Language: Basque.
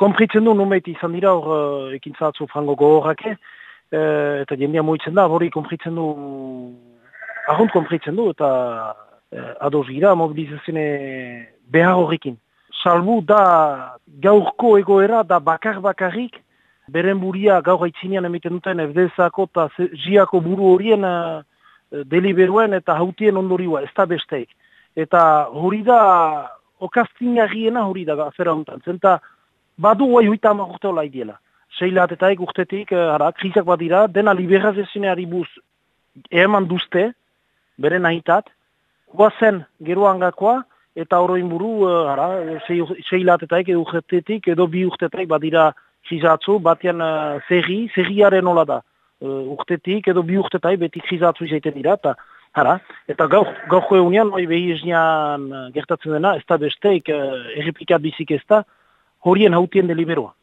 Kompritzen du numeit izan dira hor uh, ekin zahatzu frango gogorrake, uh, eta jendea moitzen da, hori kompritzen du, ahont kompritzen du, eta uh, ados gira mobilizazione behar horrekin. Salbu da gaurko egoera da bakar bakarrik, beren buria gaur haitzinean emiten duten FDZ-ako eta ziako buru horien uh, deliberuen eta hautien ondoriua, ez da besteik. Eta hori da, okaztingarriena hori da afera honetan. Zenta, badu guai huita ama urte hola idiela. Seilat eta ek urtetik, uh, ara, krisak badira, dena liberazioaari buz eman duzte, bere nahitat, guazen geroangakoa, eta oroin buru, uh, ara, seilat eta ek urtetik, edo bi urtetik badira krizatzu, batean uh, zerri, zerriaren hola da. Uh, urtetik edo bi urtetai beti krizatzu izaiten dira, eta Hara, eta gaur, gaurko egunean, oi behi gertatzen dena, ez da besteik, uh, erreplikat bizik ez da, horien hautien deliberoa.